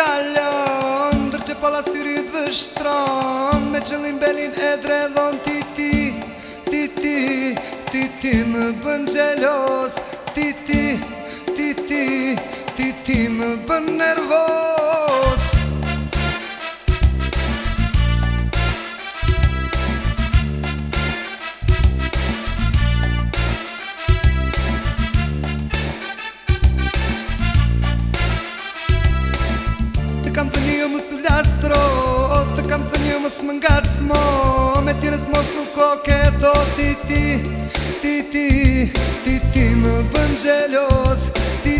kalon Ndër që pala syri dhe shtron Me qëllim belin e dredhon Ti ti, ti ti, ti ti më bën gjelos Ti ti, ti ti, ti ti më bën nervos Su ljastro, të kam të një më smëngat s'mo O me t'irët më s'u koket O ti ti, ti ti, ti ti më bën gjellos Ti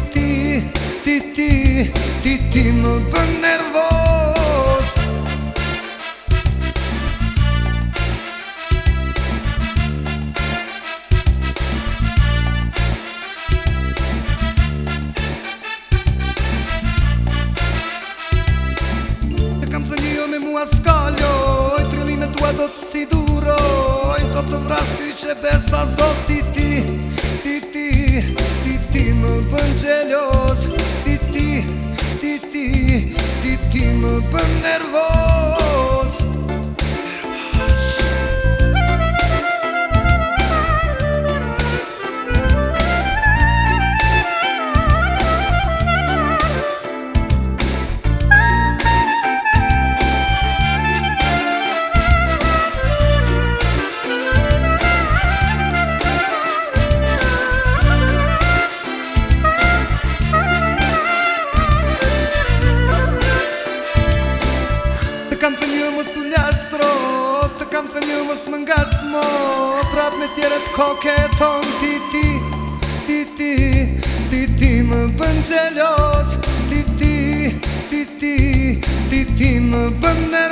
kaloj Trili e tua do të si duroj Do të vras ty që besa zot Ti ti, ti ti, ti ti më bën gjelos të një mos u ljastro, Të kam të një mos më nga të smo Prap me tjere të koke ton Ti ti, ti ti, ti ti më bën gjelos Ti ti, ti ti, ti ti më bën nërë